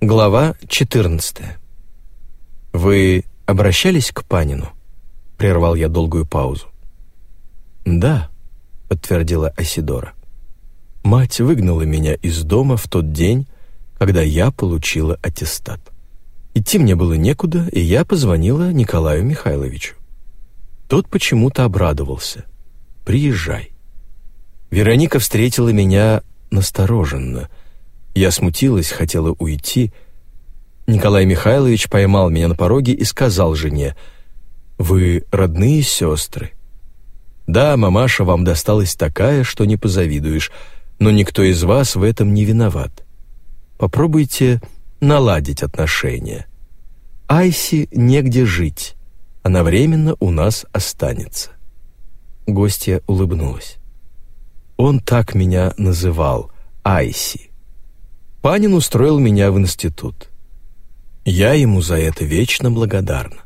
Глава 14. «Вы обращались к Панину?» — прервал я долгую паузу. «Да», — подтвердила Асидора. «Мать выгнала меня из дома в тот день, когда я получила аттестат. Идти мне было некуда, и я позвонила Николаю Михайловичу. Тот почему-то обрадовался. «Приезжай». Вероника встретила меня настороженно. Я смутилась, хотела уйти. Николай Михайлович поймал меня на пороге и сказал жене, «Вы родные сестры. Да, мамаша вам досталась такая, что не позавидуешь, но никто из вас в этом не виноват. Попробуйте наладить отношения. Айси негде жить, она временно у нас останется». Гостья улыбнулась. Он так меня называл, Айси. Панин устроил меня в институт. Я ему за это вечно благодарна.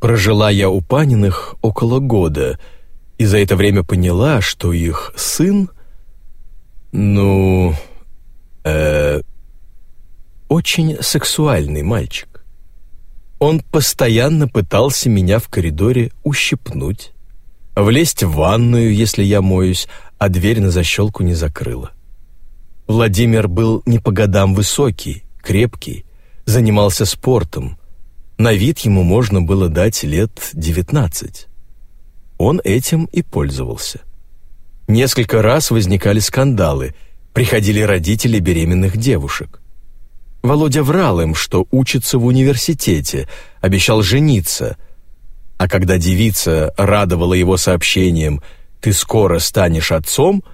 Прожила я у Паниных около года, и за это время поняла, что их сын, ну, э, очень сексуальный мальчик. Он постоянно пытался меня в коридоре ущипнуть, влезть в ванную, если я моюсь, а дверь на защелку не закрыла. Владимир был не по годам высокий, крепкий, занимался спортом. На вид ему можно было дать лет девятнадцать. Он этим и пользовался. Несколько раз возникали скандалы, приходили родители беременных девушек. Володя врал им, что учится в университете, обещал жениться, а когда девица радовала его сообщением «ты скоро станешь отцом»,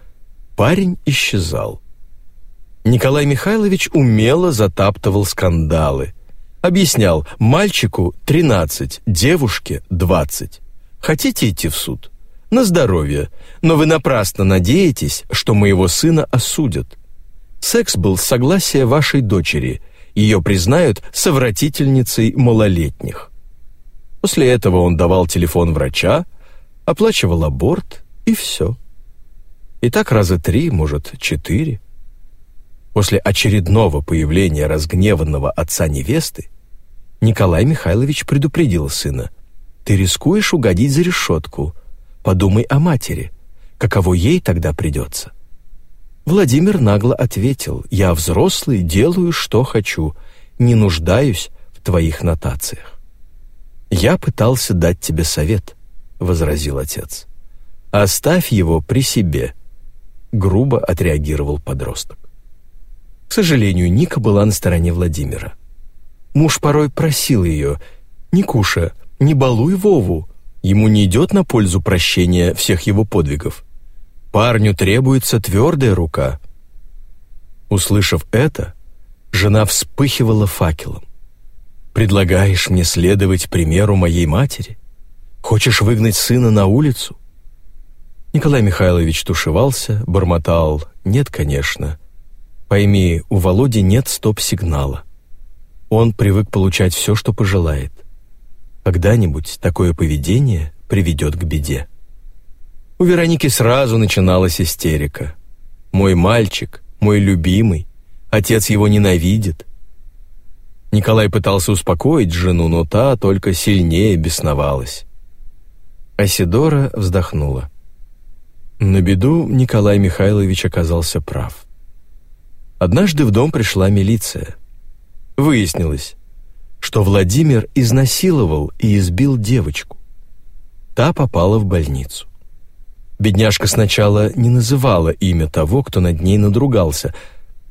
парень исчезал. Николай Михайлович умело затаптывал скандалы. Объяснял, мальчику 13, девушке 20. Хотите идти в суд? На здоровье, но вы напрасно надеетесь, что моего сына осудят. Секс был с согласия вашей дочери, ее признают совратительницей малолетних. После этого он давал телефон врача, оплачивал аборт и все. И так раза три, может, четыре. После очередного появления разгневанного отца невесты Николай Михайлович предупредил сына. «Ты рискуешь угодить за решетку. Подумай о матери. Каково ей тогда придется?» Владимир нагло ответил. «Я взрослый, делаю, что хочу. Не нуждаюсь в твоих нотациях». «Я пытался дать тебе совет», — возразил отец. «Оставь его при себе», — грубо отреагировал подросток. К сожалению, Ника была на стороне Владимира. Муж порой просил ее «Никуша, не балуй Вову, ему не идет на пользу прощения всех его подвигов. Парню требуется твердая рука». Услышав это, жена вспыхивала факелом. Предлагаешь мне следовать примеру моей матери? Хочешь выгнать сына на улицу?» Николай Михайлович тушевался, бормотал «Нет, конечно». Пойми, у Володи нет стоп-сигнала. Он привык получать все, что пожелает. Когда-нибудь такое поведение приведет к беде. У Вероники сразу начиналась истерика. «Мой мальчик, мой любимый, отец его ненавидит, Николай пытался успокоить жену, но та только сильнее бесновалась. Асидора вздохнула. На беду Николай Михайлович оказался прав. Однажды в дом пришла милиция. Выяснилось, что Владимир изнасиловал и избил девочку. Та попала в больницу. Бедняжка сначала не называла имя того, кто над ней надругался,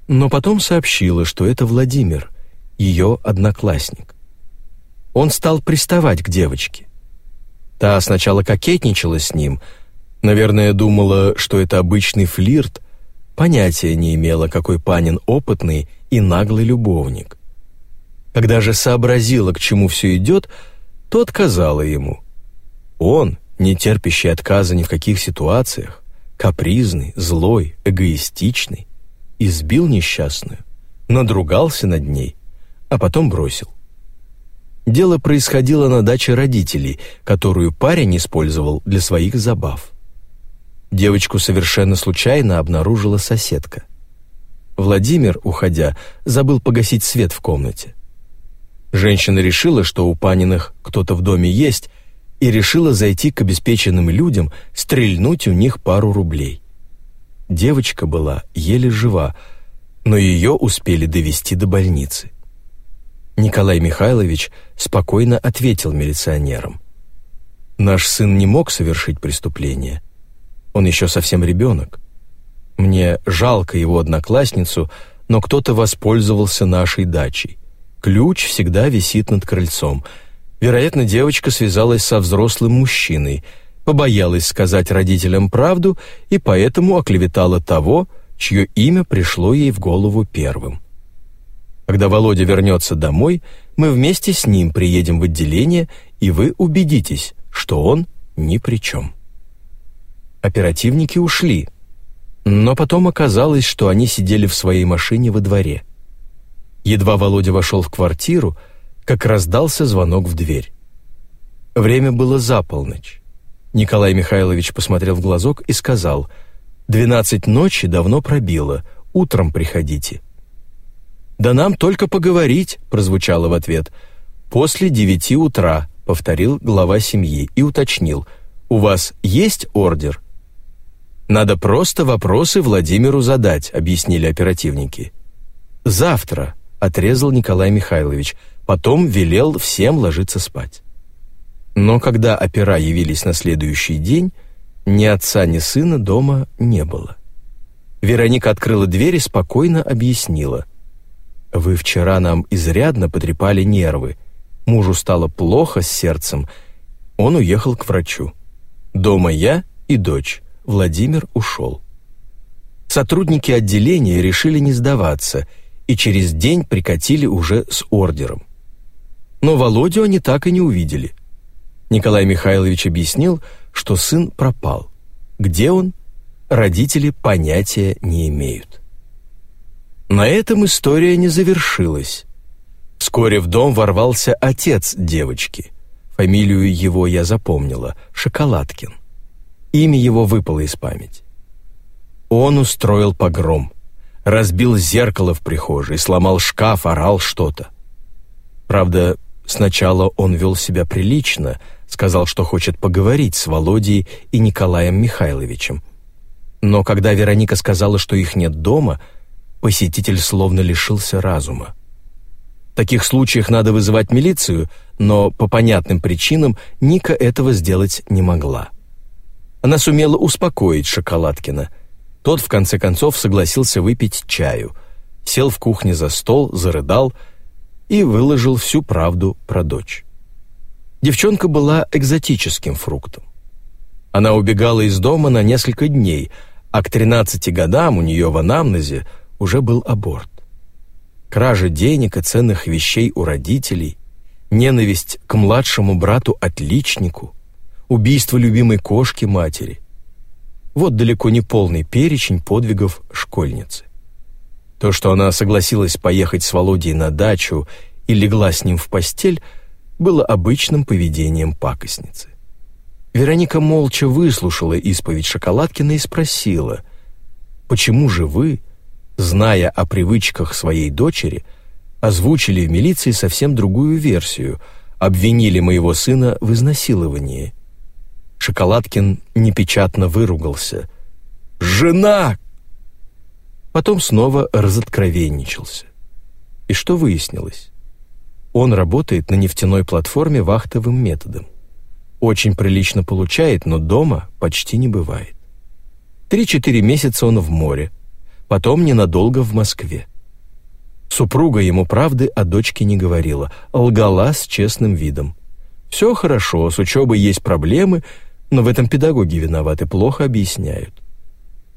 но потом сообщила, что это Владимир — ее одноклассник. Он стал приставать к девочке. Та сначала кокетничала с ним, наверное, думала, что это обычный флирт, понятия не имела, какой Панин опытный и наглый любовник. Когда же сообразила, к чему все идет, то отказала ему. Он, не терпящий отказа ни в каких ситуациях, капризный, злой, эгоистичный, избил несчастную, надругался над ней а потом бросил. Дело происходило на даче родителей, которую парень использовал для своих забав. Девочку совершенно случайно обнаружила соседка. Владимир, уходя, забыл погасить свет в комнате. Женщина решила, что у Паниных кто-то в доме есть, и решила зайти к обеспеченным людям, стрельнуть у них пару рублей. Девочка была еле жива, но ее успели довести до больницы. Николай Михайлович спокойно ответил милиционерам. «Наш сын не мог совершить преступление. Он еще совсем ребенок. Мне жалко его одноклассницу, но кто-то воспользовался нашей дачей. Ключ всегда висит над крыльцом. Вероятно, девочка связалась со взрослым мужчиной, побоялась сказать родителям правду и поэтому оклеветала того, чье имя пришло ей в голову первым. Когда Володя вернется домой, мы вместе с ним приедем в отделение, и вы убедитесь, что он ни при чем. Оперативники ушли, но потом оказалось, что они сидели в своей машине во дворе. Едва Володя вошел в квартиру, как раздался звонок в дверь. Время было за полночь. Николай Михайлович посмотрел в глазок и сказал, «Двенадцать ночи давно пробило, утром приходите». «Да нам только поговорить», — прозвучало в ответ. «После девяти утра», — повторил глава семьи и уточнил, «У вас есть ордер?» «Надо просто вопросы Владимиру задать», — объяснили оперативники. «Завтра», — отрезал Николай Михайлович, потом велел всем ложиться спать. Но когда опера явились на следующий день, ни отца, ни сына дома не было. Вероника открыла дверь и спокойно объяснила. «Вы вчера нам изрядно потрепали нервы. Мужу стало плохо с сердцем. Он уехал к врачу. Дома я и дочь. Владимир ушел. Сотрудники отделения решили не сдаваться и через день прикатили уже с ордером. Но Володю они так и не увидели. Николай Михайлович объяснил, что сын пропал. Где он? Родители понятия не имеют. На этом история не завершилась. Вскоре в дом ворвался отец девочки. Фамилию его я запомнила — Шоколадкин. Имя его выпало из памяти. Он устроил погром, разбил зеркало в прихожей, сломал шкаф, орал что-то. Правда, сначала он вел себя прилично, сказал, что хочет поговорить с Володей и Николаем Михайловичем. Но когда Вероника сказала, что их нет дома, посетитель словно лишился разума. В таких случаях надо вызывать милицию, но по понятным причинам Ника этого сделать не могла. Она сумела успокоить Шоколадкина. Тот, в конце концов, согласился выпить чаю, сел в кухне за стол, зарыдал и выложил всю правду про дочь. Девчонка была экзотическим фруктом. Она убегала из дома на несколько дней, а к 13 годам у нее в анамнезе уже был аборт. Кража денег и ценных вещей у родителей, ненависть к младшему брату-отличнику — убийство любимой кошки матери. Вот далеко не полный перечень подвигов школьницы. То, что она согласилась поехать с Володей на дачу и легла с ним в постель, было обычным поведением пакостницы. Вероника молча выслушала исповедь Шоколадкина и спросила, «Почему же вы, зная о привычках своей дочери, озвучили в милиции совсем другую версию, обвинили моего сына в изнасиловании?» Шоколадкин непечатно выругался. «Жена!» Потом снова разоткровенничался. И что выяснилось? Он работает на нефтяной платформе вахтовым методом. Очень прилично получает, но дома почти не бывает. Три-четыре месяца он в море, потом ненадолго в Москве. Супруга ему правды о дочке не говорила, лгала с честным видом. Все хорошо, с учебой есть проблемы, но в этом педагоги виноваты, плохо объясняют.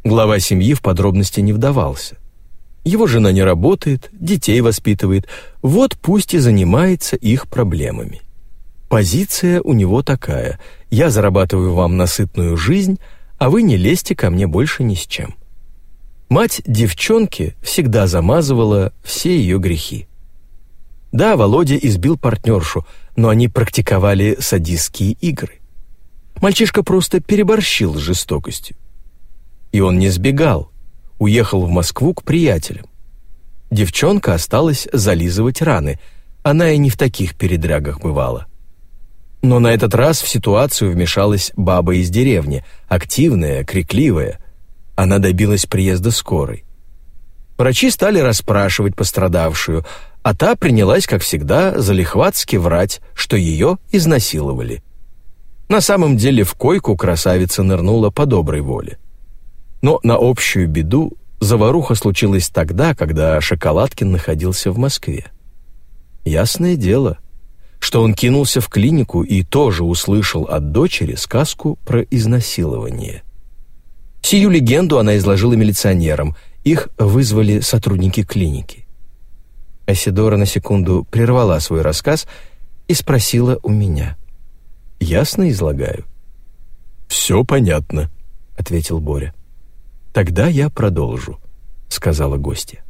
Глава семьи в подробности не вдавался. Его жена не работает, детей воспитывает, вот пусть и занимается их проблемами. Позиция у него такая «я зарабатываю вам насытную жизнь, а вы не лезьте ко мне больше ни с чем». Мать девчонки всегда замазывала все ее грехи. Да, Володя избил партнершу, но они практиковали садистские игры. Мальчишка просто переборщил с жестокостью. И он не сбегал, уехал в Москву к приятелям. девчонка осталась зализывать раны. Она и не в таких передрягах бывала. Но на этот раз в ситуацию вмешалась баба из деревни, активная, крикливая. Она добилась приезда скорой. Врачи стали расспрашивать пострадавшую, а та принялась, как всегда, залихватски врать, что ее изнасиловали. На самом деле в койку красавица нырнула по доброй воле. Но на общую беду заваруха случилась тогда, когда Шоколадкин находился в Москве. Ясное дело, что он кинулся в клинику и тоже услышал от дочери сказку про изнасилование. Сию легенду она изложила милиционерам, их вызвали сотрудники клиники. Асидора на секунду прервала свой рассказ и спросила у меня. «Ясно излагаю?» «Все понятно», — ответил Боря. «Тогда я продолжу», — сказала гостья.